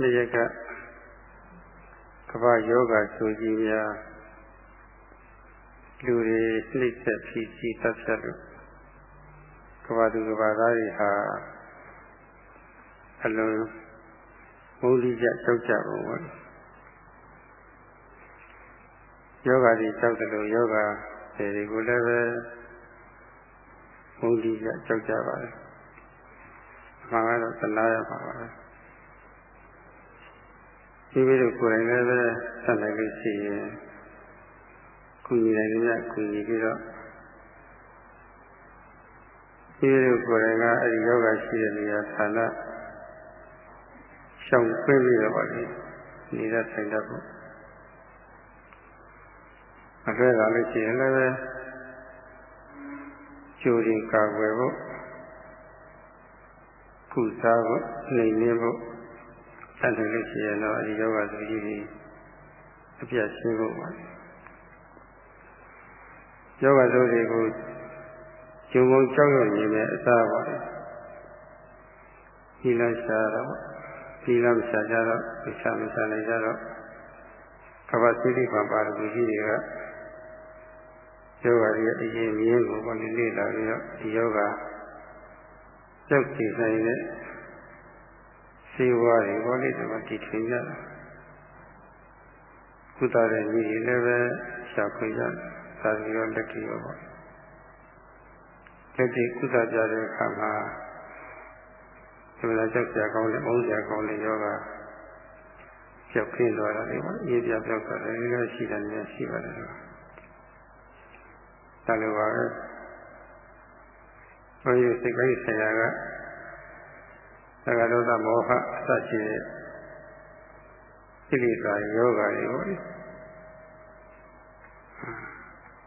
နှစ်ရက်ကကမ္ဘာယောဂဆိုကြီးများလူတွေနှိမ့်ဆက်ဖြစ်ကြီးတပ်ဖြတ်လို့ကမ္ဘာသူကမ္ဘာသားတွေဟာအလုံးမုန်းလိကြကြောက်ကြပုံပေါ့ယောဂတွေကြောက်တယ်လို့ယောဂတွေကိုလည်းပဲမုန်းလိကြကြောက်ကြပါတယ်အမှန်ကတော့သနာရပါပါပဲ ဒီလိုကိုယ်တိုင်လည်းပဲဆက်နိုင်လို့ရှိရင်ကုညီနိုင်ကြကုညီပြီးတော့ဒီလိုကိုယ်တိုင်ကအဲဒီယောဂရှိတဲ့နေရာဌာနရှောင်ပြပြီးတော့ပါလေနေတဲ့ဆိုင်တတ်ဖို့အဖဲလာလို့ရှိရင်လည်းကျိုးရင်ကာကွယ်ဖို့ကုစားဖို့နှိမ်နှ င်းဖို့စတဲ့လို့ရှိရင်တော့အဲဒီယောဂဆိုကြီးကြီးအပြတ်ရှင်းဖို့ပါယောဂဆိုတွေကိုကျုံပုံကြောက်ရွံ့နေတဲ့အစားပါဒီလိုရှားတော့ဒီလိုရှားကြတော့မရှားမရှားနိုင်ကြတော့ကပ္ပစိတိပါပါရဂူကြီးတွေကယောဂရဲ့အရင်မြင်းကိုဘာလို့လေ့လာပြီးတော့ဒီယောဂကြောက်ကြည့်နိုင်တဲ့ စေဝါတွေဘောလေးတွေတည်ထွင်ကြတာကုသတဲ့ညီတွေလည်းပဲရှာဖွေကြသာပြီးတော့လက်ကြည့်ရောပေါ့လက်ကြည့်ကုသကြတဲ့အခါမှာဒီလိုကြောက်ကြကောင်းတဲ့မုန်းကြကောင်းတဲ့ယောဂကြောက်ခင်းသွားတာလေပေါ့အေးပြပြောက်သွားတယ်လည်းရှိတယ်လည်းရှိပါတယ်ဒါလိုပါပဲဘုန်းကြီးစိတ်ကိုင်းဆရာက သက္ကဒေါသမောဟအစရှိတဲ့ကိလေသာယောဂါတွေကို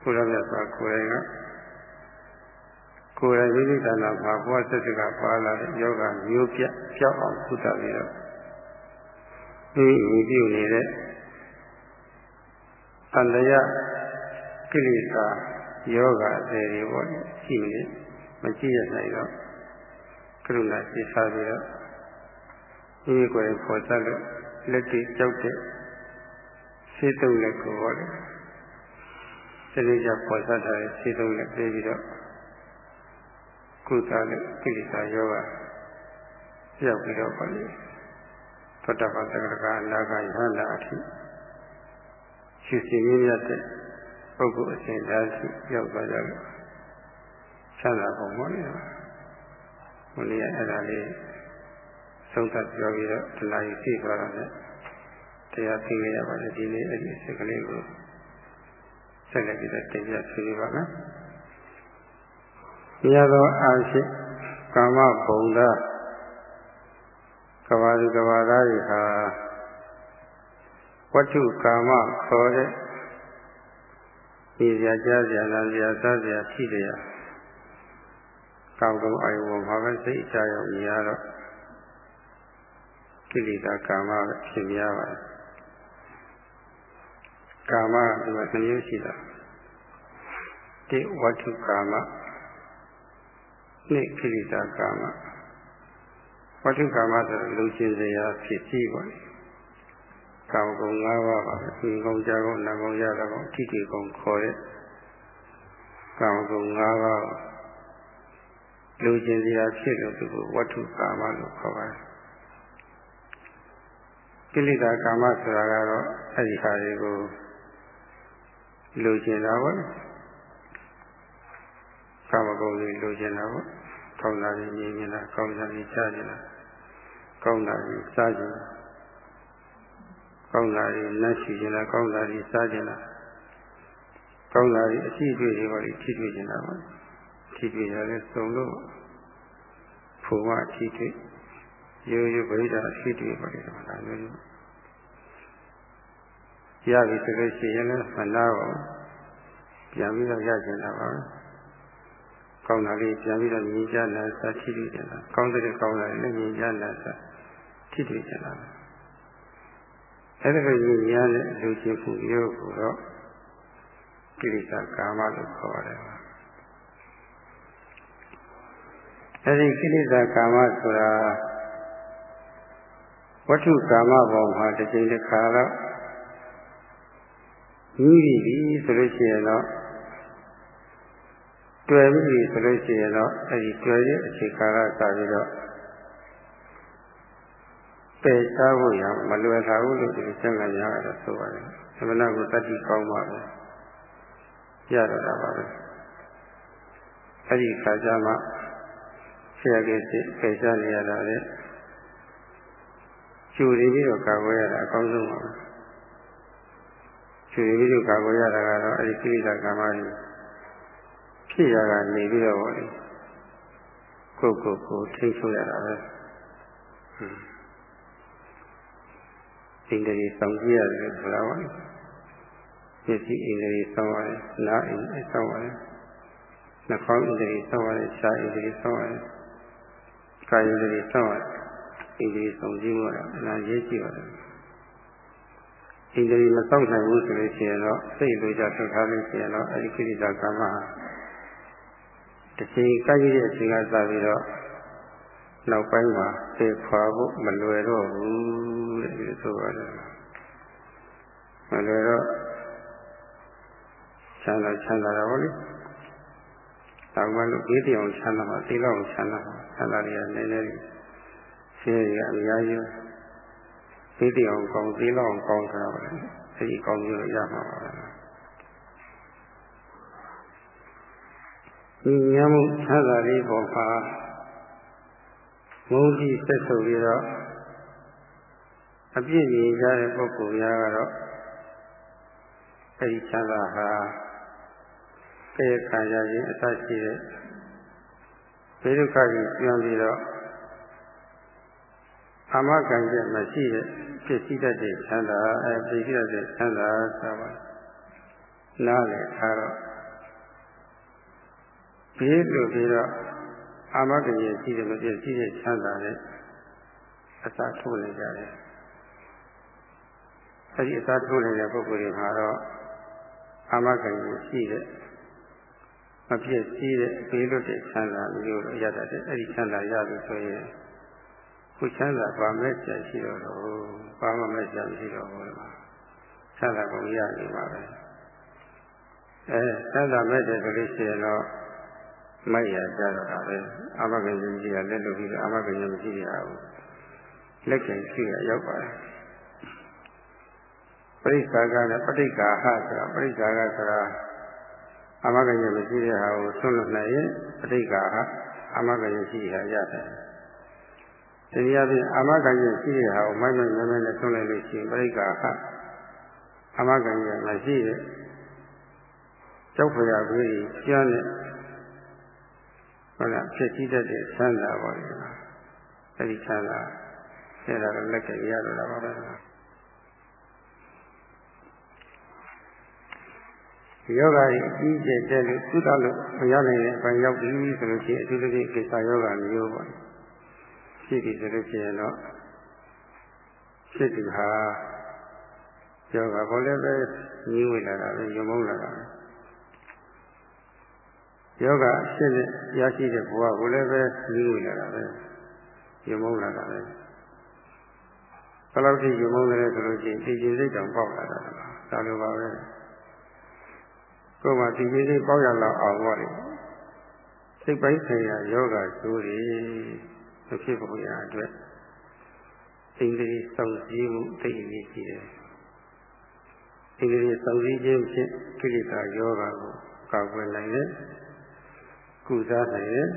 ဘုရားမြတ်စွာကိုယ်တိုင်ကကိုယ်တိုင်မိမိတဏ္ဍာမှာဘဝသစ္စကပါလာတဲ့ယောဂမျိုးပြပြောက်အောင်ကုသပြီးတော့ဒီမိပြုနေတဲ့တန်တရာကိလေသာယောဂအသေးတွေပေါ့ရှိနေမကြည့်ရနိုင်တော့ ကရုဏာရှိစားပြီးတော့ဒီကိုယ်ပေါ်သက်လို့လက်တိကြောက်တဲ့စေတုံးလက်ကိုဟောတယ်ဒီလိုကြပေါ်သက်တဲ့စေတုံးလက်ပြေးပြီးတော့ကုသတဲ့ကိလေသာယောဂရောက်ပြီးတော့ပါလေသောတပန်တက္ကရာအနာဂါယဟနာအထိရှိစီမြင့်ရတဲ့ပုဂ္ဂိုလ်အစဉ်သားရှိရောက်သွားကြလို့ဆန္ဒပုံပေါ်နေတာ ဘုရားအဲ့ဒါလေးသုံးသပ်ပြောပြီးတော့တဏှာကြီးသိသွားတာနဲ့တရားသိရပါလေဒီနေ့အဲ့ဒီစိတ်ကလေးကိုဆက်လက်ပြီးတော့တင်ပြဆွေးနွေးပါမယ်။မြတ်သောအာရှိကာမဘုံသာကဘာဒီကဘာသားတွေဟာဝတ္ထုကာမခေါ်တဲ့ဒီစရာကြားစရာနားစရာစားစရာရှိတယ် ကောင်းကောင်းအာယုံမှာပဲစိတ်ချရောက်နေရတော့ကိလေသာကာမပဲဖြစ်များပါတယ်ကာမကဒီမှာနှမျိုးရှိတာတိဝတ္ထုကာမနှစ်ကိလေသာကာမဝတ္ထုကာမဆိုလူချင်းစရာဖြစ်စီပါလေကာမဂုဏ်၅ပါးပါပဲဒီကုံကြကုံနာကုံရတာကုံအဋ္ဌိကုံခေါ်တဲ့ကာမဂုဏ်၅ပါး လူချင်းစရာဖြစ်လို့သူကဝတ္ထုကာမလို့ခေါ်ပါတယ်ကိလေသာကာမဆိုတာကတော့အဲ့ဒီဟာတွေကိုလူကျင်တာပေါ့ကာမဂုဏ်တွေလူကျင်တာပေါ့ကောင်းတာကြီးမြင်နေတာကောင်းတာကြီးကြားနေတာကောင်းတာကြီးစားကြတာကောင်းတာကြီးနှက်ရှိနေတာကောင်းတာကြီးစားကြတာကောင်းတာကြီးအရှိတွေ့တွေပေါ့လေထိတွေ့နေတာပေါ့ ထိတွေ့ရလဲစုံလို့ဖုံမထိတွေ့ရိုးရိုးပရိဒါအရှိတွေ့ပေါ့လေဒါမျိုးမျိုးရပြီဆိုလို့ရှိရင်လည်းမနာပါဘူးပြန်ပြီးတော့ရကျင်တာပါပဲကောင်းတာလေးပြန်ပြီးတော့မြင်ကြလာစာထိတွေ့ကြတာကောင်းတဲ့ကောင်းတာလည်းမြင်ကြလာစာထိတွေ့ကြတာအဲ့ဒါကိုမြင်ရတဲ့လူချင်းမှုမျိုးကိုတော့ကိလေသာကာမလို့ခေါ်ရတယ် အဲ့ဒီကိလေသာကာမဆိုတာဝတ္ထုကာမဘောမှာတစ်ချိန်တစ်ခါတော့ကြီးပြီဆိုလို့ရှိရင်တော့တွေ့ပြီဆိုလို့ရှိရင်တော့အဲဒီတွေ့ရဲ့အချိန်ခါကစပြီးတော့ပယ်ရှားဖို့ရမလွယ်တာဘူးလို့ဒီစံကရရတော့ဆိုပါတယ်။သမဏကိုတတိကောင်းပါပဲ။ရတော့တာပါပဲ။အဲဒီခါကျမှ ဆရာကြီးစိပယ်ရှားနေရတာလေ။ကျူရင်းပြီးတော့ကာကွယ်ရတာအကောင်းဆုံးပါပဲ။ကျူရင်းပြီးတော့ကာကွယ်ရတာကတော့အဲဒီကိရိတာကမ္မကြီးဖြစ်ရကနေပြီးတော့ကိုယ့်ကိုယ်ကိုထိန်းချုပ်ရတာပဲ။ဟွန်းဣန္ဒြေဆောင်ကြည့်ရတယ်ဆိုတာပါမျက်စိဣန္ဒြေဆောင်ရတယ်နားဣန္ဒြေဆောင်ရတယ်နှာခေါင်းဣန္ဒြေဆောင်ရတယ်ရှားဣန္ဒြေဆောင်ရတယ် ကာယဣန္ဒြေဆောင်ရတယ်ဣန္ဒြေဆောင်ကြည့်လို့အနာရေးကြည့်ရတယ်ဣန္ဒြေမဆောင်နိုင်ဘူးဆိုလို့ရှိရင်တော့စိတ်လိုကြထုတ်ထားလို့ရှိရင်တော့အဲဒီခိရိတာကမ္မဟာတစ်ချိန်ကကြည့်တဲ့အချိန်ကစပြီးတော့နောက်ပိုင်းမှာသိခွာဖို့မလွယ်တော့ဘူးတဲ့ဒီဆိုပါတယ်မလွယ်တော့ချမ်းသာချမ်းသာတာပေါ့လေတောင်မှလို့ဘေးတရားချမ်းသာမှာသိလောက်ချမ်းသာမှာ ချမ်းသာတွေကနည်းနည်းလေးရှင်းရအများကြီးဘေးတရားကောင်းသိလောက်ကောင်းတာပါလေအဲဒီကောင်းမျိုးရမှာပါဒီဉာဏ်မှုချမ်းသာလေးပေါ်မှာမုန်းတိဆက်ဆုပ်ပြီးတော့အပြည့်မြင်ကြတဲ့ပုဂ္ဂိုလ်များကတော့အဲဒီချမ်းသာဟာကဲခံရခြင်းအစရှိတဲ့ ဘေဒုက္ခကြီးကျွမ်းပြီးတော့အမကံကျမရှိတဲ့ဖြစ်စည်းတတ်တဲ့ချမ်းသာအဲဖြစ်စည်းတတ်တဲ့ချမ်းသာဆိုပါနားလည်ထားတော့ဘေးလို့ပြီးတော့အာမဂရေရှိတယ်မပြည့်ရှိတဲ့ချမ်းသာနဲ့အစာထိုးနေကြတယ်အဲဒီအစာထိုးနေတဲ့ပုဂ္ဂိုလ်တွေမှာတော့အာမဂရေရှိတဲ့ မပြည့်စည်တဲ့ဘေးလွတ်တဲ့ချမ်းသာမျိုးလိုရတတ်တယ်အဲဒီချမ်းသာရပြီဆိုရင်ခုချမ်းသာပါမဲ့ကြရှိတော့တော့ပါမမဲ့ကြရှိတော့ဘူးလားချမ်းသာကုန်ရနေပါပဲအဲချမ်းသာမဲ့တယ်ဆိုလို့ရှိရင်တော့မိုက်ရကြတော့တာပဲအာမဂဉ္မရှိတာလက်လို့ပြီးတော့အာမဂဉ္မရှိရဘူးလက်ကင်ရှိရရောက်ပါတယ်ပရိစ္ဆာကနဲ့ပဋိက္ခာဟဆိုတာပရိစ္ဆာကဆိုတာ အာမဂဉ္မရှိတဲ့ဟာကိုဆွလွတ်နိုင်ရင်ပဋိက္ခာဟအာမဂဉ္ရှိရရတယ်တရားဖြင့်အာမဂဉ္ရှိတဲ့ဟာကိုမိုက်မိုက်မဲမဲနဲ့ဆွလိုက်လို့ရှိရင်ပရိက္ခာဟအာမဂဉ္မရှိတဲ့ကြောက်ဖွယ်ရပြီးကျမ်းတဲ့ဟုတ်လားဖြစ်စည်းတတ်တဲ့ဆန္ဒပါလေအဲဒီဆန္ဒအဲ့ဒါတော့လက်ကရတော့တာပါပဲ ယောဂကြီးအကြီးကျယ်တဲ့လို့သုတလို့မရနိုင်တဲ့အပိုင်းရောက်ပြီဆိုလို့ရှိရင်အထူးသဖြင့်ကိစ္စယောဂမျိုးပေါ့ဖြစ်ပြီဆိုလို့ရှိရင်တော့ဖြစ်ဒီဟာယောဂဘောလည်းပဲညီးဝင်လာတာပဲယုံမုန်းလာတာပဲယောဂအဖြစ်နဲ့ရရှိတဲ့ဘဝကိုလည်းပဲကြီးဝင်လာတာပဲယုံမုန်းလာတာပဲဘယ်လောက်ထိယုံမုန်းလဲဆိုလို့ရှိရင်တည်ကြည်စိတ်တောင်ပေါက်လာတာဒါလိုပါပဲ ကိုယ်မှာတည်ကြည်စိတ်ပေါက်ရလောက်အောင်ပေါ့လေစိတ်ပိုင်းဆိုင်ရာယောဂဆိုးတွေမဖြစ်ဖို့ရအတွက်အင်္ဂလိပ်စောင့်စည်းမှုသိအရေးကြီးတယ်အင်္ဂလိပ်စောင့်စည်းခြင်းဖြင့်ကိလေသာယောဂကိုကာကွယ်နိုင်တယ်ကုစားနိုင်တယ်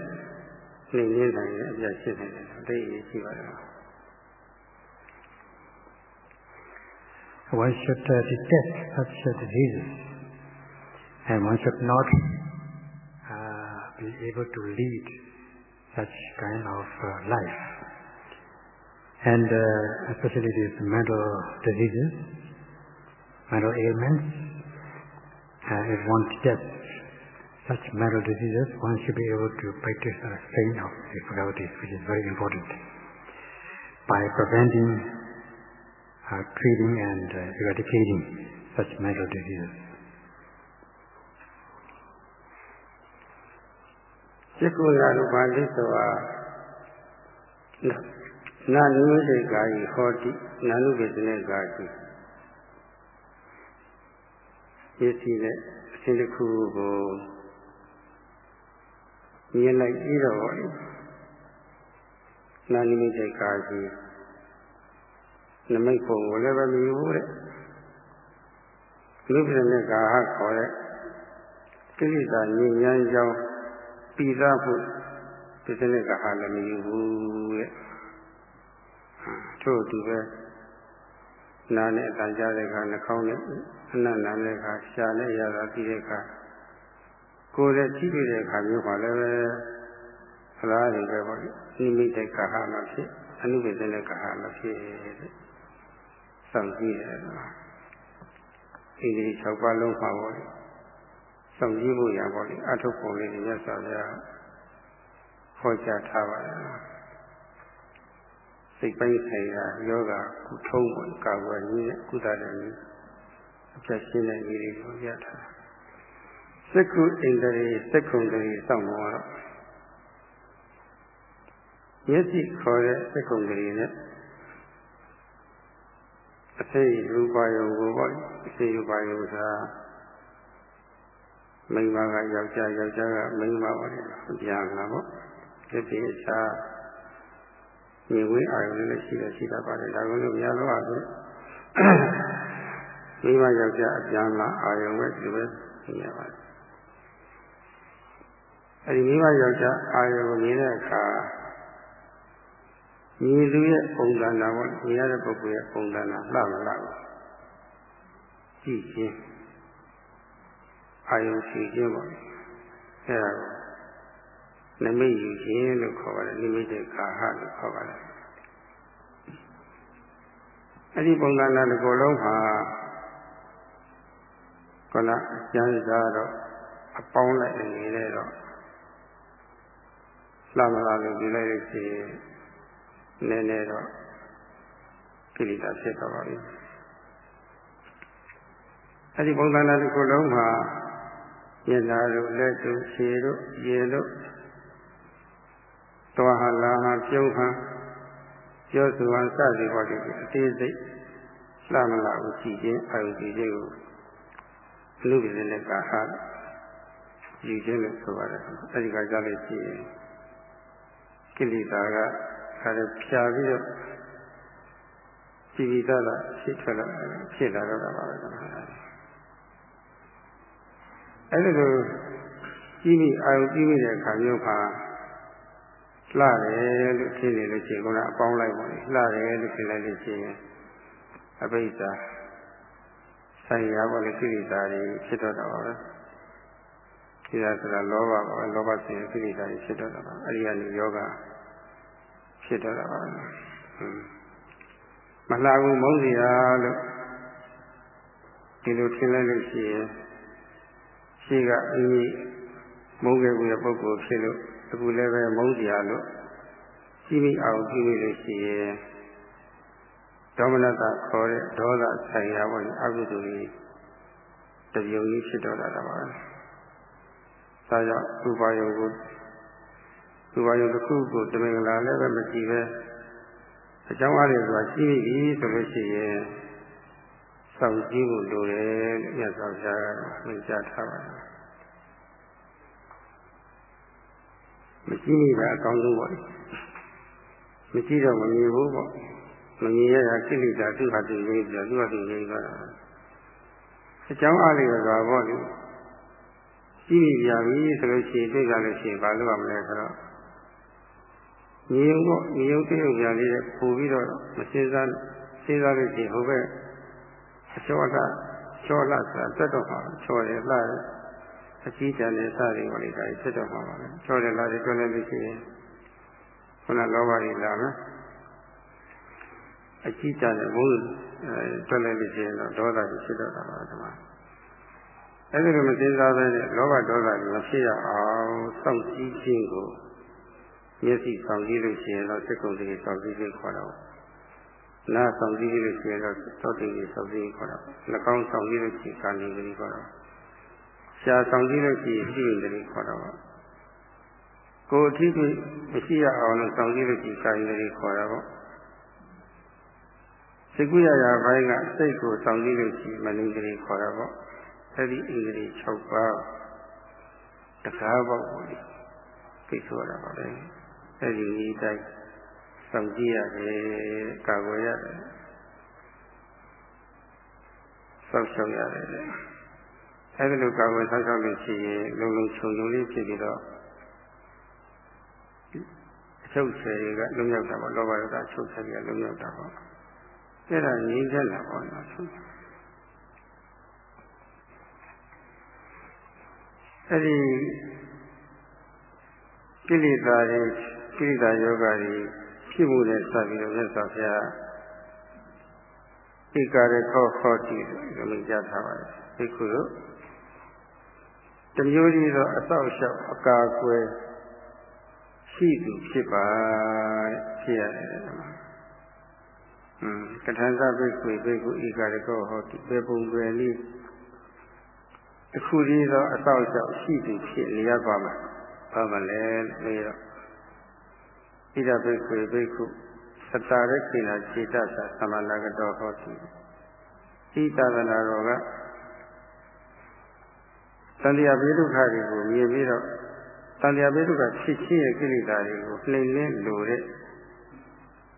နှိမ့်ရင်းနိုင်တယ်အပြတ်ရှိနိုင်တယ်အတိတ်ကြီးရှိပါတယ် One should uh, detect such uh, diseases and one should not uh, be able to lead such kind of uh, life. And uh, especially these mental diseases, mental ailments, uh, if one detects such mental diseases, one should be able to practice a strain of difficulties, which is very important, by preventing, uh, treating, and uh, eradicating such mental diseases. စိတ်ကုလာရူပလိသောဟာနာနိမိတ်ကာယဟောတိနာနုပစ္စနေကာယရည်စီနဲ့အစဉ်တစ်ခုကိုမြင်လိုက်ပြီးတော့နာနိမိတ်ကာယနမိတ်ပုံကိုလည်းပဲမယူဘူးတဲ့လူပြည့်တဲ့ကာဟခေါ်တဲ့ကိလေသာညဉ့်ဉန်းကြောင်း ပြီးသားဖို့ဒီစနစ်ကဟာလည်းမယူဘူးတဲ့ထို့အတူပဲနာနဲ့အတန်ကြားတဲ့အခါနှာခေါင်းနဲ့အနံ့နာတဲ့အခါရှာနဲ့ရတာပြီးတဲ့အခါကိုယ်နဲ့ကြည့်တဲ့အခါမျိုးမှာလည်းပဲဖလားတွေပဲပေါ့နိမိတ်တဲ့ကာဟမှာဖြစ်အနုပ္ပဇ္ဇနဲ့ကာဟမှာဖြစ်တဲ့စောင့်ကြည့်ရတယ်ကွာဒီဒီ၆ပါးလုံးပါပေါ့ လေစောင့်ကြည့်ဖို့ရပေါ့လေအထုပ်ပုံလေးတွေရသော်ဗျာဟောကြားထားပါတယ်စိတ်ပိုင်းဆိုင်ရာယောဂကုထုံးပေါ်ကာဝယ်နည်းကုသတဲ့နည်းအပြတ်ရှင်းတဲ့နည်းတွေကိုရထားစက္ခုဣန္ဒြေစက္ခုန္ဒြေစောင့်တော့မျက်စိခေါ်တဲ့စက္ခုန္ဒြေနဲ့အသိရူပါယုံကိုပေါ့အသိရူပါယုံသာ မိန်းမကယောက်ျားယောက်ျားကမိန်းမပေါ့လေပြန်လာပေါ့ဒီပြည့်ချာညီဝေးအာရုံလည်းရှိတယ်ရှိတတ်ပါတယ်ဒါကလည်းများလို့အားဖြင့်မိမယောက်ျားအပြန်လာအာရုံပဲဒီလိုပဲသိရပါတယ်အဲဒီမိမယောက်ျားအာရုံကိုမြင်တဲ့အခါညီသူရဲ့ပုံသဏ္ဍာန်ပေါ့မြင်ရတဲ့ပုဂ္ဂိုလ်ရဲ့ပုံသဏ္ဍာန်လှမလှဘူးကြည့်ခြင်း အာယုရှိခြင်းပေါ့အဲဒါကိုနမိတ်ယူခြင်းလို့ခေါ်ပါတယ်နိမိတ်တဲ့ကာဟလို့ခေါ်ပါတယ်အဲ့ဒီပုံသဏ္ဍာန်တစ်ခုလုံးဟာကလကျမ်းစာတော့အပေါင်းလိုက်အနေနဲ့တော့လှမလာလို့ဒီလိုက်လို့ရှိရင်နည်းနည်းတော့ကိလေသာဖြစ်သွားပါပြီအဲ့ဒီပုံသဏ္ဍာန်တစ်ခုလုံးမှာ မျက်နှာတို့လက်တို့ခြေတို့ရေတို့သွားဟာလာဟာပြုံးဟာပြောဆိုဟာစသည်ပေါ်ဒီအသေးစိတ်လှမလာဘူးကြည့်ခြင်းအာရုံကြည့်ခြင်းကိုအလုပ်ရည်နဲ့ကာဟာယူခြင်းလို့ဆိုပါတယ်အဲဒီကကြားလို့ရှိရင်ကိလေသာကခါရဖြာပြီးတော့ကြည်ပြီးသားလားဖြစ်ထွက်လာဖြစ်လာတော့တာပါပဲ အဲဒီလိုကြီးမိအာရုံကြီးမိတဲ့အခါမျိုးမှာလှတယ်လို့ဖြစ်နေလို့ရှိရင်ကတော့အပေါင်းလိုက်ပါလေလှတယ်လို့ဖြစ်လိုက်လို့ရှိရင်အဘိဓါဆိုင်ရာပါလေကိရိတာတွေဖြစ်တော့တာပါပဲကိရိတာဆိုတာလောဘပါပဲလောဘဆိုရင်ကိရိတာတွေဖြစ်တော့တာပါအဲဒီကနေယောဂဖြစ်တော့တာပါမလှဘူးမုန်းစီရလို့ဒီလိုထင်လိုက်လို့ရှိရင် ရှိကအင်းကြီးမုန်းခဲ့တဲ့ပုဂ္ဂိုလ်ဖြစ်လို့အခုလည်းပဲမုန်းစရာလို့ကြီးမိအောင်ကြီးမိလို့ရှိရင်ဒေါမနတခေါ်တဲ့ဒေါသဆိုင်ရာပေါ့အကုသိုလ်ကြီးတပြုံကြီးဖြစ်တော့တာပါပဲ။ဒါကြောင့်ဥပါယုံကိုဥပါယုံတစ်ခုကိုတမင်္ဂလာလည်းပဲမကြည့်ပဲအကြောင်းအားဖြင့်ဆိုတာရှိပြီဆိုလို့ရှိရင် စောင့်ကြည့်ဖို့လိုတယ်လို့မြတ်စွာဘုရားကမြင်ကြားထားပါတယ်မကြည့်မိတာအကောင်းဆုံးပေါ့မကြည့်တော့မမြင်ဘူးပေါ့မမြင်ရတာကိလေသာသူ့ဟာသူရေးပြီးတော့သူ့ဟာသူရေးသွားတာအကြောင်းအားလေးကပေါ့လေကြည့်မိကြပြီဆိုလို့ရှိရင်တွေ့ကြလို့ရှိရင်ဘာလုပ်ရမလဲဆိုတော့မြင်ပေါ့မြင်တဲ့ဥပ္ပါလေးပို့ပြီးတော့မစင်းစားစဉ်းစားလို့ရှိရင်ဟိုဘက် အချောလာချောလာဆိုတာတက်တော့ပါချောတယ်လာတယ်အကြီးတန်းတဲ့စသည်ပေါ်လေးဒါဖြစ်တော့မှာပါပဲချောတယ်လာတယ်တွန်းလိုက်လို့ရှိရင်ခုနလောဘကြီးလာမယ်အကြီးတန်းတဲ့ဘုန်းတွန်းလိုက်လို့ရှိရင်တော့ဒေါသကြီးဖြစ်တော့တာပါဒီမှာအဲ့ဒီလိုမစဉ်းစားဘဲနဲ့လောဘဒေါသကြီးမဖြစ်ရအောင်စောင့်ကြည့်ခြင်းကိုမျက်စိဆောင်ကြည့်လို့ရှိရင်တော့စိတ်ကုန်ကြီးဆောင်ကြည့်ခြင်းခေါ်တော့ နားဆောင်ကြည့်လို့ရှိရင်တော့သောတိကြီးဆောင်ကြည့်ခေါ်တော့နှာခေါင်းဆောင်ကြည့်လို့ရှိရင်ကာဏီကြီးခေါ်တော့ရှားဆောင်ကြည့်လို့ရှိရင်ရှိရင်တည်းခေါ်တော့ကိုယ်အထီးမရှိရအောင်လို့ဆောင်ကြည့်လို့ရှိရင်ကာယီတည်းခေါ်တော့စိတ်ကူးရရာဘိုင်းကစိတ်ကိုစောင့်ကြည့်လို့ရှိရင်မနင်းကလေးခေါ်တာပေါ့အဲ့ဒီအင်္ဂလိပ်6ပါးတကားပေါ့ပေါ့လေသိဆိုတာပါပဲအဲ့ဒီဤတိုင်း စောင့်ကြည့်ရတယ်ကာကွယ်ရတယ်စောင့်ရှောက်ရတယ်အဲ့ဒီလိုကာကွယ်စောင့်ရှောက်လို့ရှိရင်လုံလုံခြုံခြုံလေးဖြစ်ပြီးတော့အချုပ်ဆယ်တွေကလုံရောက်တာပေါ့လောဘဒေါသအချုပ်ဆယ်တွေကလုံရောက်တာပေါ့အဲ့ဒါငြိမ်းချမ်းတာပေါ့နော်အဲ့ဒီကိလေသာတွေကိလေသာယောဂတွေ ဖြစ်မှုနဲ့စပြီးတော့မြတ်စွာဘုရားဧကရခောခောတိလို့မြင်ကြထားပါတယ်ဒီခုတို့တမျိုးကြီးသောအဆောက်အအုံအကာအကွယ်ရှိသူဖြစ်ပါဖြစ်ရတယ်อืมကထံသဘိက္ခွေဘိက္ခုဧကရခောဟောတိပေပုံွယ်လေးတခုတည်းသောအဆောက်အအုံရှိသူဖြစ်လျက်ပါမှာဘာမလဲလို့တော့ ဣဒဘိက္ခွေဘိက္ခုသတ္တရခိနာခြေတသသမဏဂတောဟောတိဤသာသနာတော်ကတန်တရားဘေဒုက္ခတွေကိုမြင်ပြီးတော့တန်တရားဘေဒုက္ခဖြစ်ခြင်းရဲ့ကိလေသာတွေကိုနှိမ်လင်းလို့တဲ့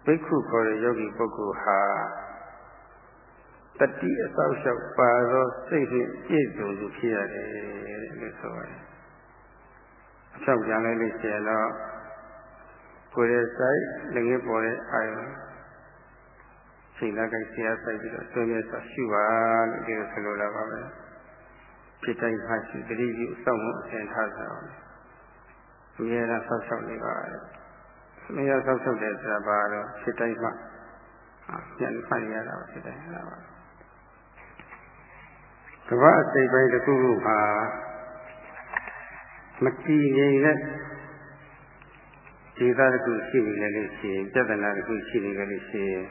ဘိက္ခုခေါ်တဲ့ယောဂီပုဂ္ဂိုလ်ဟာတတိအသောက်လျှောက်ပါသောစိတ်ဖြင့်ပြည့်စုံသူဖြစ်ရတယ်လို့ဆိုပါတယ်။အလျှောက်ကြလိုက်လို့ရှိရင်တော့ ကိုယ်ရဲ့စိုက်လည်းငယ်ပေါ်တဲ့အာယုချိန်လာကြိုက်ဆရာစိုက်ပြီးတော့ဆွေးနွေးဆိုရှုပါလို့ဒီလိုဆိုလိုလာပါပဲဖြစ်တိုင်းမှရှိတတိပြုစောင့်မှုအစဉ်ထားကြအောင်အမြဲတမ်းဆောက်ရှောက်နေပါအမြဲဆောက်ရှောက်တယ်ဆိုတာဘာတော့ဖြစ်တိုင်းမှပြန်ဖတ်ရတာဖြစ်တယ်ဟုတ်ပါကမ္ဘာအစိတ်ပိုင်းတစ်ခုခုဟာမတည်ငြိမ်တဲ့ ဒေသတစ်ခုရှိနေလို့ရှိရင်ပြဿနာတစ်ခုရှိနေလို့ရှိရင်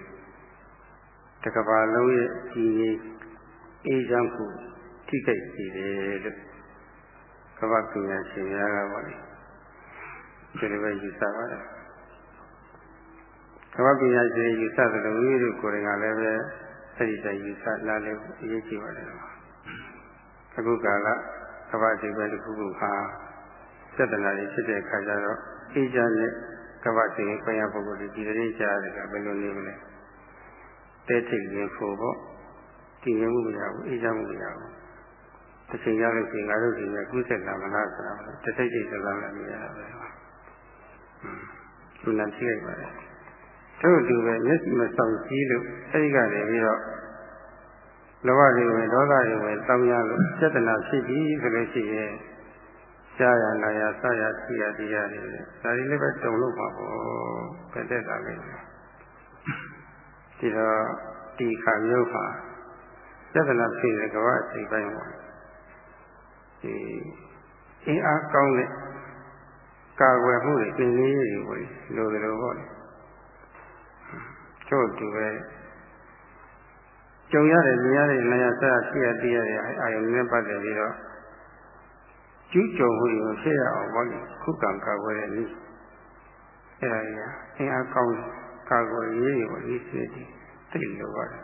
တကဘာလုံးရဲ့ဒီအေးချမ်းမှုထိခိုက်စေတယ်လို့ကမ္ဘာပညာရှင်များကပါလေဒီလိုပဲယူဆပါတယ်ကမ္ဘာပညာရှင်ယူဆတယ်လို့မိမိတို့ကိုယ်တိုင်ကလည်းပဲအဲ့ဒီတိုင်ယူဆလာလို့အရေးကြီးပါတယ်အခုကာလကမ္ဘာစိတ်ပဲတစ်ခုခုဟာပြဿနာတွေဖြစ်တဲ့အခါကျတော့ အေးချမ်းတဲ့ကမ္ဘာစိတ်ကိုခွင့်ရပုဂ္ဂိုလ်တွေဒီတည်းကြားတယ်ကဘယ်လိုနေမလဲတဲထိတ်ရင်ဖို့ပေါ့တည်ငြိမ်မှုမရဘူးအေးချမ်းမှုမရဘူးတစ်ချိန်ရလို့ရှိရင်ငါတို့ဒီနဲ့ကုသလာမလားဆိုတာတစ်စိတ်စိတ်သလားလည်းမရတာပဲဟွန်းနာရှိလိုက်ပါတယ်တို့တူပဲမျက်စိမဆောင်ကြည့်လို့အဲဒီကနေပြီးတော့လောဘတွေဝင်ဒေါသတွေဝင်တောင်းရလို့စေတနာဖြစ်ပြီးဆိုလို့ရှိရင် ရှားရနာရဆရသိရတရားတွေဒါတွေလည်းပဲတုံလို့ပါပေါ့ပဲတဲ့တာလေးဒီတော့ဒီခါမျိုးဟာစေတနာဖြစ်တဲ့ကဘာအစိပ်ပိုင်းပေါ့ဒီအင်းအားကောင်းတဲ့ကာကွယ်မှုတွေအင်းလေးတွေပေါ့လိုလိုပေါ့ချို့တူပဲကြုံရတယ်မြင်ရတယ်နာရဆရာရှိရတည်ရတယ်အာယုံနဲ့ပတ်သက်ပြီးတော့ ကျူးကျော်မှုတွေဖြစ်ရအောင်ပေါ့လေခုကံကာကွယ်တဲ့နည်းအဲ့ဒါကြီးအင်းအားကောင်းကာကွယ်ရေးတွေပေါ့ဒီစိတ်တွေသိလို့ပါတယ်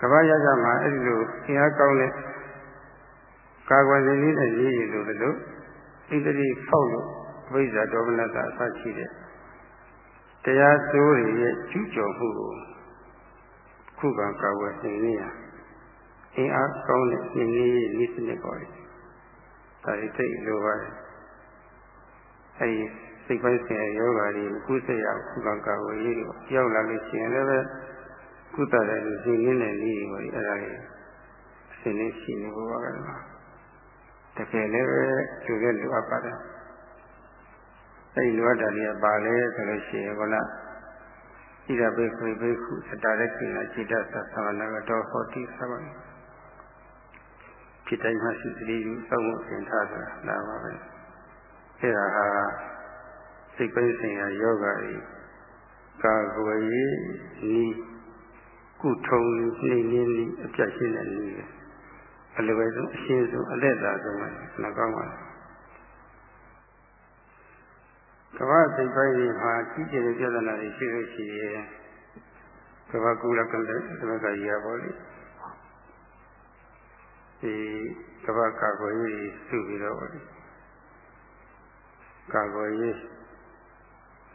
ကဘာရကြမှာအဲ့ဒီလိုအင်အားကောင်းတဲ့ကာကွယ်နေနည်းနဲ့ရေးရလို့လို့ဣတတိဖောက်လို့ဝိဇ္ဇာဒေါမနတာအစရှိတဲ့တရားစိုးတွေရဲ့ကျူးကျော်မှုကိုခုခံကာကွယ်နေနေရ အင်အားကောင်းတဲ့နေနေရဲ့ဤစနစ်ပေါ်တယ်ဒါတွေသိလိုပါတယ်အဲဒီစိတ်ပိုင်းဆိုင်ရာယောဂါတွေကုသရခုခံကာကွယ်ရေးတွေရောက်လာလို့ရှိရင်လည်းကုသတဲ့လူစီရင်းတဲ့လေးတွေအဲ့ဒါလေးအစဉ်လေးရှိနေဖို့ပါပဲတကယ်လည်းကျူတဲ့လူအပ်ပါတယ်အဲ့ဒီလိုအပ်တာလေးကပါလဲဆိုလို့ရှိရင်ကလားဣဒဘိခွေဘိခုသတ္တရကိနာจิตသသမဏကတော့ဟောတိသဘောဖြ စ်တိုင်းမှရှိသတိယူစောင့်မှုသင်ထားတာလာပါပဲအဲ့ဒါဟာစိတ်ပိုင်းဆိုင်ရာယောဂတွေကာကွယ်ရေးဤကုထုံနှိမ့်နှင်းဤအပြတ်ရှင်းတဲ့ဤအလိုပဲဆုံးအရှင်းဆုံးအလက်သာဆုံးပဲနှကောင်းပါကဘာစိတ်ပိုင်းတွေမှာကြီးကျယ်တဲ့ပြဿနာတွေရှိလို့ရှိရင်ကဘာကူလကလည်းသမကကြီးရပါလိမ့် ဒီကဘာကာကွယ်ရေးစုပြီးတော့ပါလိမ့်ကာကွယ်ရေး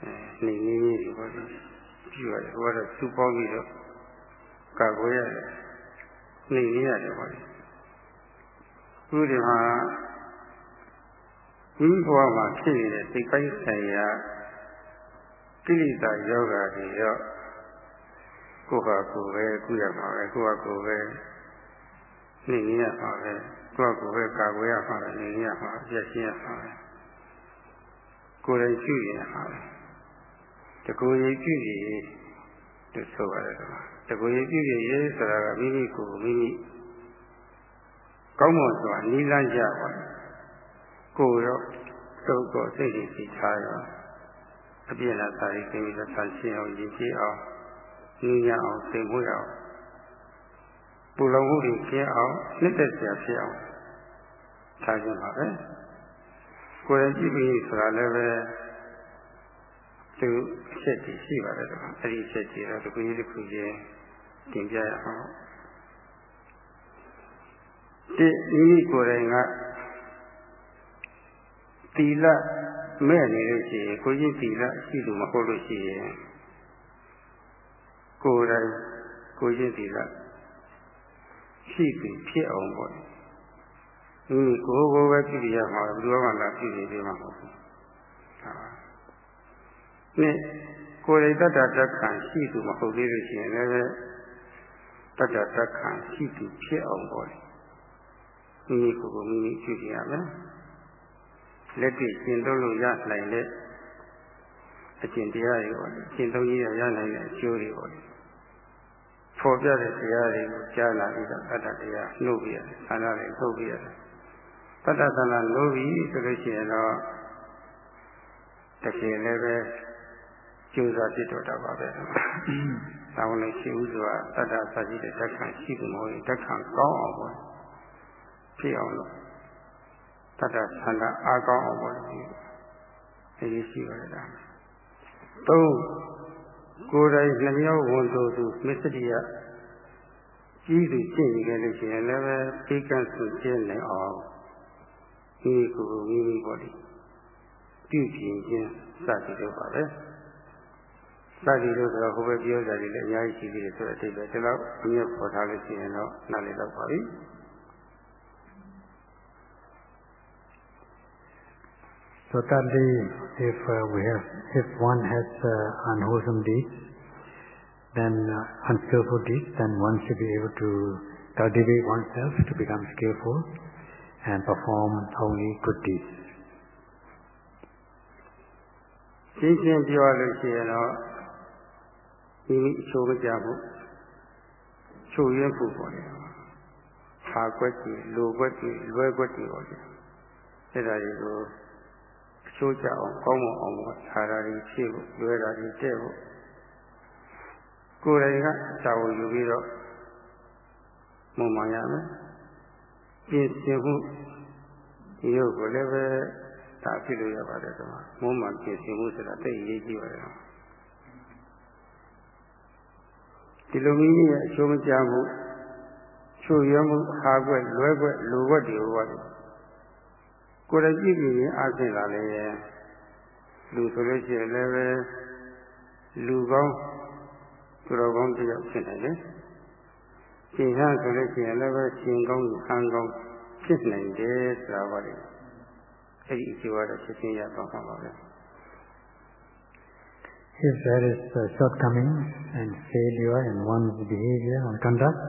အဲနေနေကြီးပါလိမ့်ပြုရတယ်ဟိုကတော့စုပေါင်းပြီးတော့ကာကွယ်ရတယ်နေနေရတယ်ပါလိမ့်ခုဒီမှာဒီဘဝမှာဖြစ်နေတဲ့စိတ်ပိုင်းဆိုင်ရာကိလေသာယောဂါတွေရောကိုယ်ဟာကိုယ်ပဲကုရမှာပဲကိုယ်ဟာကိုယ်ပဲ နေနေရမှာပဲကိုယ်ဟာကိုယ်ပဲကာကွယ်ရမှာပဲနေနေရမှာပြည့်ရှင်းရမှာပဲကိုယ်တိုင်ပြုရမှာပဲတကူရေးပြုရလို့ဆိုရတယ်ကွာတကူရေးပြုရရေးဆိုတာကမိမိကိုယ်မိမိကောင်းမွန်စွာနိလန်းကြပါကိုယ်ရောသုတ်ကိုစိတ်ကြီးစီထားရောအပြည့်အစုံသာရိကိမိသဆန်းရှင်းအောင်ရည်ကြည်အောင်ညဉ့်ညအောင်သိမွေ့အောင် ပူလုံမှုတွေကျင်းအောင်နှစ်သက်စရာဖြစ်အောင်ထားခြင်းပါပဲကိုယ်ရင်ကြည့်ပြီးဆိုတာလည်းပဲသူအချက်ကြီးရှိပါတယ်ကွာအဲ့ဒီအချက်ကြီးတော့ဒီခုကြီးတစ်ခုချင်းတင်ပြရအောင်ဒီမိမိကိုယ်တိုင်ကတီလမဲ့နေလို့ရှိရင်ကိုကြီးတီလရှိလို့မဟုတ်လို့ရှိရင်ကိုယ်တိုင်ကိုကြီးတီလ ရှိပြီဖြစ်အောင်ပေါ့ဒီကိုယ်ကိုယ်ပဲပြုရမှာဘယ်သူမှလာပြုနေသေးမှာမဟုတ်ဘူးဟာနဲ့ကိုယ်ရိတ္တတက္ခံရှိသူမဟုတ်သေးလို့ရှိရင်လည်းတတ္တတက္ခံရှိသူဖြစ်အောင်ပေါ့မိမိကိုယ်ကိုမိမိပြုကြရမယ်လက်တွေ့ကျင့်သုံးလို့ရနိုင်တဲ့အကျင့်တရားတွေပေါ့ကျင့်သုံးရရနိုင်တဲ့အကျိုးတွေပေါ့ ဖော်ပြတဲ့တရားတွေကိုကြားလာပြီးတော့အတ္တတရားနှုတ်ပြရတယ်ဆန္ဒတွေနှုတ်ပြရတယ်တတ္တသနာနှုတ်ပြီးဆိုလို့ရှိရင်တော့တကယ်လည်းပဲကျိုးစားဖြစ်တော့တာပါပဲ။ဒါဝင်လို့ရှိဦးစွာတတ္တစာကြည့်တဲ့ဓာတ်ခံရှိသူမဟုတ်ရင်ဓာတ်ခံကောင်းအောင်ပေါ့ဖြစ်အောင်လို့တတ္တဆန္ဒအားကောင်းအောင်ပေါ့ဒီအဲဒီရှိပါလေဒါသုံး ကိုယ်တိုင်နှမျောဝန်တို့သူမစ္စရိယကြီးသူရှင်းနေကြလို့ရှိရင်လည်းပဲဧကဆုကျင်းနေအောင်ဒီကိုမိမိပေါ့ဒီပြုပြင်ခြင်းစသည်တို့ပါပဲစသည်တို့ဆိုတော့ဟိုဘက်ပြောကြတယ်လည်းအများကြီးရှိသေးတယ်ဆိုတဲ့အတိတ်ပဲဒီလောက်အမြတ်ပေါ်ထားလို့ရှိရင်တော့နားလည်တော့ပါပြီ So thirdly, if uh, we have, if one has uh, unwholesome deeds, then uh, unskillful deeds, then one should be able to cultivate oneself to become skillful and perform only good deeds. ရှင်းရှင်းပြောလို့ရှိရင်တော့ဒီအချိုးမကြဘူးချိုးရင်းဖို့ပေါ့လေ။ဟာကွက်ကြီးလိုကွက်ကြီးလွယ်ကွက်ကြီးပေါ့လေ။အဲ့ဒါတွေကိုအ ချိုးကြအောင်ကောင်းမွန်အောင်ပေါ့ခြားတာတွေဖြည့်ဖို့လွယ်တာတွေတဲ့ဖို့ကိုယ်တိုင်ကစာဝန်ယူပြီးတော့မုံမှန်ရမယ်။ပြင်ဆင်မှုဒီရုပ်ကိုလည်းပဲဒါဖြစ်လို့ရပါတယ်ကွာမုံမှန်ပြင်ဆင်မှုဆိုတာတိတ်ရေးကြည့်ပါလေဒီလိုမိမိရဲ့အချိုးမကြမှုချို့ရမှုဟာကွက်လွဲကွက်လိုကွက်တွေဟောတယ် ကိုယ်တိုင်ကြည့်ပြီးရင်အားဖြင့်လာလေလူဆိုလို့ရှိရင်လည်းပဲလူကောင်းသူတော်ကောင်းတယောက်ဖြစ်နိုင်တယ်ရှင်ဟဆိုလို့ရှိရင်လည်းပဲရှင်ကောင်းဟန်ကောင်းဖြစ်နိုင်တယ်ဆိုတာပါလေအဲ့ဒီအကျိုးကတော့ဖြစ်ချင်းရတော့မှာပါပဲ If there is uh, shortcoming and failure in one's behavior and conduct,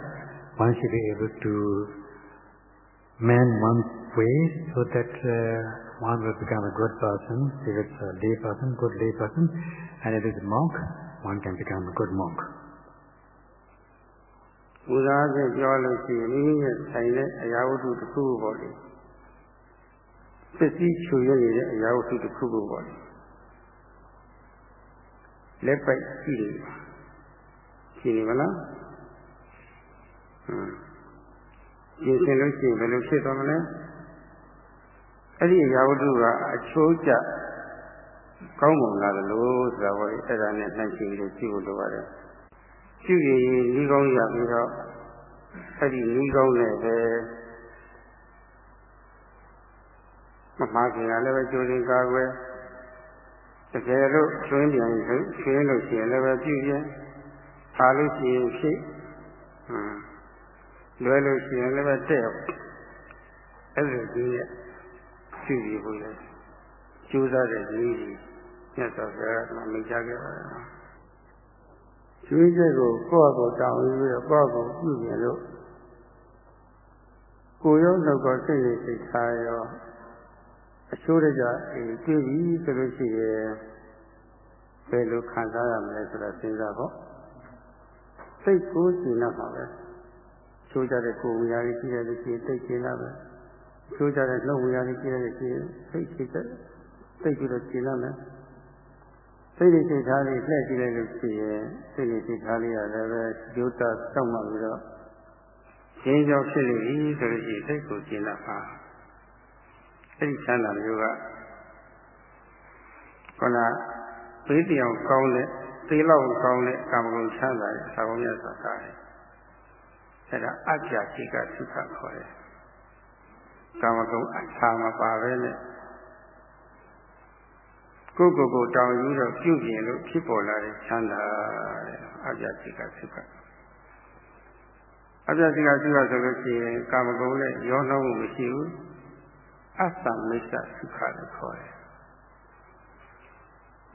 one should be able to mend one's ways so that uh, one will become a good person. If it's a lay person, good lay person, and if it's a monk, one can become a good monk. ဘုရားကပြောလို့ရှိရင်မိမိရဲ့ဆိုင်တဲ့အရာဝတ္ထုတစ်ခုပေါ့လေပစ္စည်းချူရနေတဲ့အရာဝတ္ထုတစ်ခုကိုပေါ့လေလက်ပိုက်ရှိနေပါရှိနေမလားဟမ်ပြင်ဆင်လို့ရှိရင်ဘယ်လိုဖြစ်သွားမလဲ အဲ့ဒီအရာဝတ္ထုကအချိုးကျကောင်းမွန်လာသလိုဆိုတာပေါ့လေအဲ့ဒါနဲ့နှိုင်းချင်ပြီးကြည့်ဖို့လိုပါတယ်ကြည့်ရင်ဤကောင်းရပြီးတော့အဲ့ဒီဤကောင်းနဲ့ပဲမမှားခင်ကလည်းပဲကြိုးရင်ကာကွယ်တကယ်လို့ကျွင်းပြန်လို့ကျွင်းလို့ရှိရင်လည်းပဲပြုရင်ပါလို့ရှိရင်ဖြစ်ဟမ်လွယ်လို့ရှိရင်လည်းပဲတဲ့အဲ့လိုကြီးရဲ့ ပြုပြီးဖို့လေကျိုးစားတဲ့ကြီးကြီးမြတ်စွာဘုရားကမိတ်ချခဲ့ပါတယ်ကျွေးချက်ကိုကိုယ့်အကိုတောင်းပြီးတော့ကိုယ့်အကိုပြုမြင်လို့ကိုယ်ရောနှုတ်ကစိတ်နဲ့စိတ်ထားရောအချိုးတကြအေးတွေ့ပြီဆိုလို့ရှိရင်ဘယ်လိုခံစားရမလဲဆိုတာစဉ်းစားဖို့စိတ်ကိုကျင်납ပါပဲချိုးကြတဲ့ကိုယ်ဝိညာဉ်ကြီးရှိတဲ့လူကြီးသိကျင်납ပဲ ချိုးကြတဲ့နှုတ်ဝိညာဉ်ကြီးရှိတဲ့လူကြီးသိချစ်တဲ့သိပြီးတော့ကျင်납မယ်စိတ်နဲ့စိတ်ထားလေးလှည့်ကြည့်လိုက်လို့ရှိရင်စိတ်နဲ့စိတ်ထားလေးရတယ်ပဲကျိုးတာစောင့်မှပြီးတော့ရှင်းကြောင်းဖြစ်နေပြီဆိုလို့ရှိရင်စိတ်ကိုကျင်납ပါအဲ့ဒီချမ်းသာမျိုးကခန္ဓာဘေးတရားကောင်းတဲ့သေလောက်ကောင်းတဲ့ကာမဂုဏ်ချမ်းသာတဲ့သာဝမြတ်ဆိုတာတယ်အဲ့ဒါအပြာရှိကသုခခေါ်တယ် ကာမဂုဏ်အထာမပါပဲနဲ့ကိုယ်ကိုယ်ကိုတောင်းယူတော့ပြုပြင်လို့ဖြစ်ပေါ်လာတဲ့ချမ်းသာတဲ့အပြာရှိကသုခအပြာရှိကသုခဆိုလို့ရှိရင်ကာမဂုဏ်နဲ့ရောနှောမှုမရှိဘူးအသမိစ္ဆသုခလို့ခေါ်တယ်။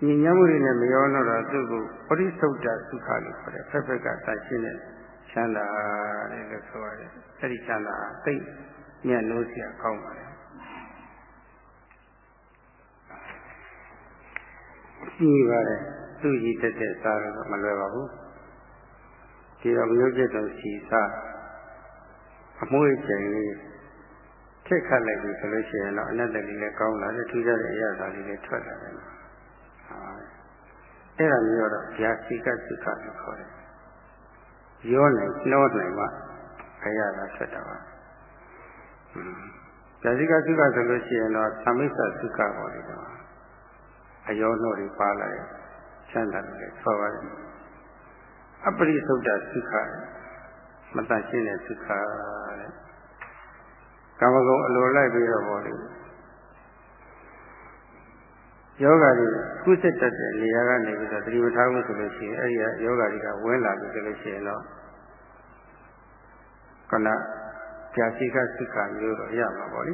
ညီညာမှုတွေနဲ့မရောတော့တာသူ့ကိုပရိသုဒ္ဓသုခလို့ခေါ်တယ်။ဖက်ဖက်ကတရှင်းတဲ့ချမ်းသာတယ်လို့ဆိုရတယ်။အဲဒီချမ်းသာသိ ညှက်လို့ဆရာကောင်းပါတယ်ရှိပါတယ်သူ့ရည်တက်တဲ့စားတော့မလွယ်ပါဘူးဒီတော့မြို့ကျက်တော်စီစားအမွှေးချိန်လေးထက်ခတ်လိုက်ပြီဆိုလို့ရှိရင်တော့အနတ်တကြီးလည်းကောင်းလာတယ်ထူးခြားတဲ့အရာသာလေးလည်းထွက်လာတယ်အဲ့ဒါမျိုးတော့ဗျာစီကစုခလို့ခေါ်တယ်ရောနိုင်နှောနိုင်မှခရတာထွက်တာပါ ဟွန်းဗျာစိကစိကဆိုလို့ရှိရင်တော့သမိစ္ဆစိကပေါ်တယ်တော့အယောနှောတွေပါလာတယ်ချမ်းသာတယ်လည်းဆိုပါတယ်။အပရိသုဒ္ဓစိကမတတ်ရှင်းတဲ့စိကတဲ့ကာမဂုဏ်အလိုလိုက်ပြီးတော့ပေါ့လေယောဂါတွေကုသတတ်တဲ့နေရာကနေပြီးတော့တတိပဌာန်းဆိုလို့ရှိရင်အဲ့ဒီယောဂါတွေကဝင်လာပြီဆိုလို့ရှိရင်တော့ခဏ ကြာစီကစိခာမျိုးတော့ရမှာပေါ့လေ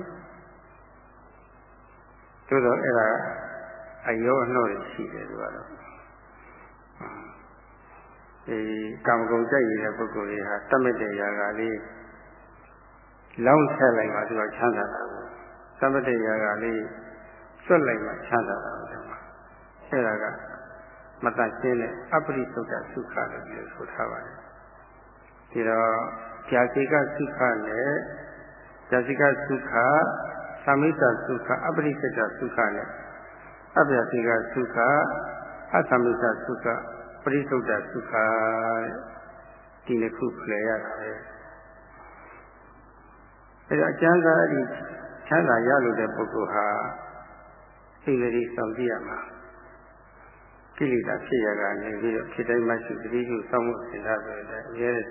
သို့တော့အဲ့ဒါအယောအနှော့ရှိတယ်သူကတော့ဒီကာမဂုဏ်ကြိုက်ရတဲ့ပုဂ္ဂိုလ်တွေဟာတတ်မဲ့တဲ့ຢာကလေးလောင်းထက်လိုက်မှသူကချမ်းသာတာကိုသမတ္တရာကလေးစွတ်လိုက်မှချမ်းသာတာကိုဒီမှာအဲ့ဒါကမတတ်ရှင်းတဲ့အပရိသုဒ္ဓသုခလို့ပြောဆိုထားပါတယ်ဒီတော့ ဇာတိကသုခနဲ့ဇာတိကသုခသမိတ္တသုခအပရိစ္ဆဒသုခနဲ့အပြတိကသုခအသမိတ္တသုခပရိသုဒ္ဓသုခဒီနှစ်ခုဖလှယ်ရတာပဲအဲဒါအကျဉ်းစားဒီချမ်းသာရလို့တဲ့ပုဂ္ဂိုလ်ဟာစိတ်ကလေးစောင့်ကြည့်ရမှာကိလေသာဖြစ်ရကနေပြီးတော့ဖြစ်တိုင်းမှရှိတတိယစောင့်မှုစင်ထားဆိုတဲ့အများရဲ့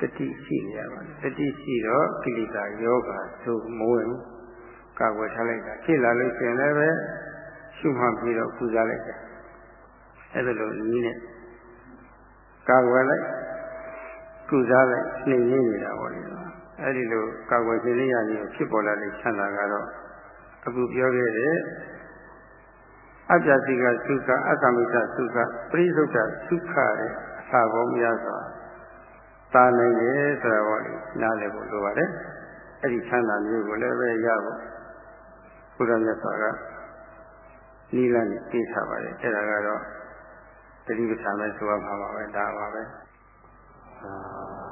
တတိရှိနေရပါတယ်တတိရှိတော့ကိလေသာယောဂသို့မဝင်ကာကွယ်ထားလိုက်တာဖြစ်လာလို့ရှိရင်လည်းပဲရှုမှတ်ပြီးတော့ပူဇော်လိုက်တယ်အဲဒါလိုနည်းနဲ့ကာကွယ်လိုက်ပူဇော်လိုက်နှိမ်နေနေတာပေါ့လေအဲ့ဒီလိုကာကွယ်ခြင်းလေးရရင်ဖြစ်ပေါ်လာတဲ့ချမ်းသာကတော့အခုပြောခဲ့တဲ့အပြတိကသုခအကမိတသုခပရိသုဒ္ဓသုခတဲ့အစာပေါင်းများစွာ သာနိုင်တယ်ဆိုတာပေါ့လေနားလည်ဖို့လိုပါတယ်အဲ့ဒီချမ်းသာမျိုးကိုလည်းပဲရဖို့ဘုရားမြတ်စွာကနိလန်းနဲ့ပြေးထားပါတယ်အဲ့ဒါကတော့တတိပဌာန်ပဲဆိုရမှာပါပဲဒါပါပဲအာ